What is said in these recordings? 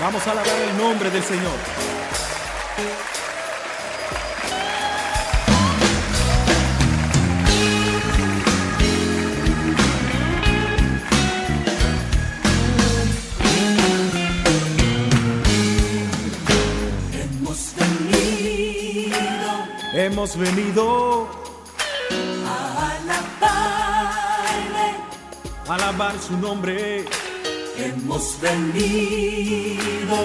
Vamos a alabar el nombre del Señor. Hemos venido. Hemos venido alabar su nombre. Hemos venido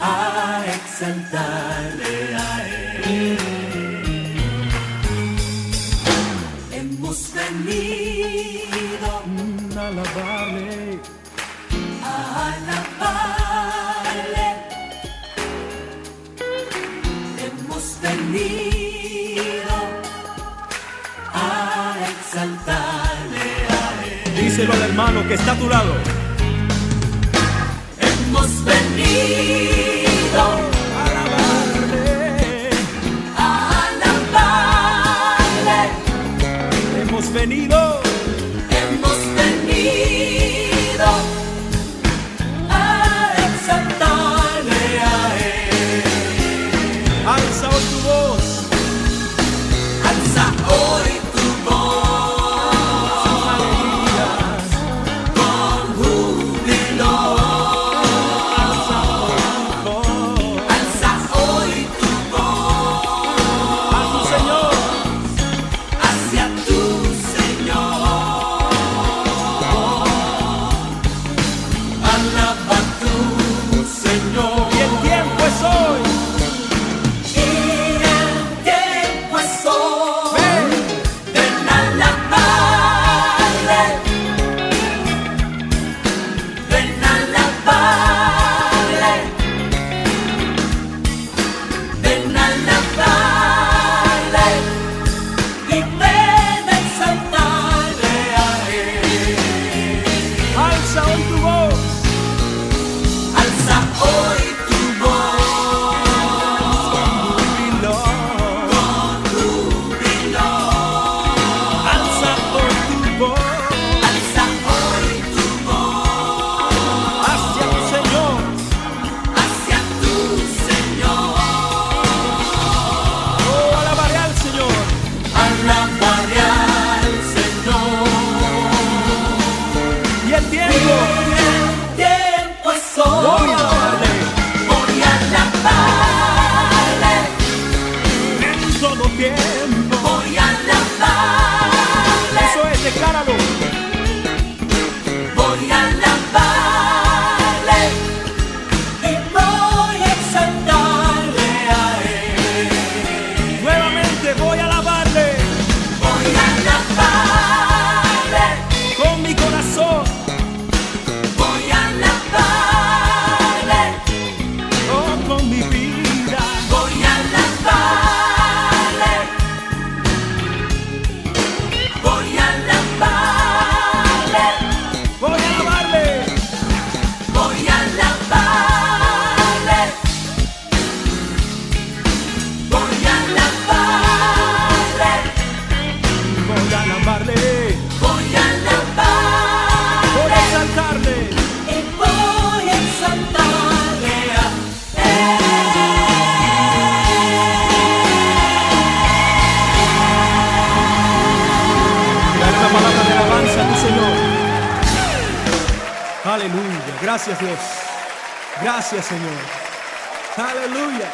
a exaltarle a Él. Hemos venido mm, a alabarle, a alabarle. Hemos venido. díselo al hermano que está a tu lado. Hemos venido a alabarle, a alabarle. Hemos venido. Aleluya. Gracias Dios. Gracias Señor. Aleluya.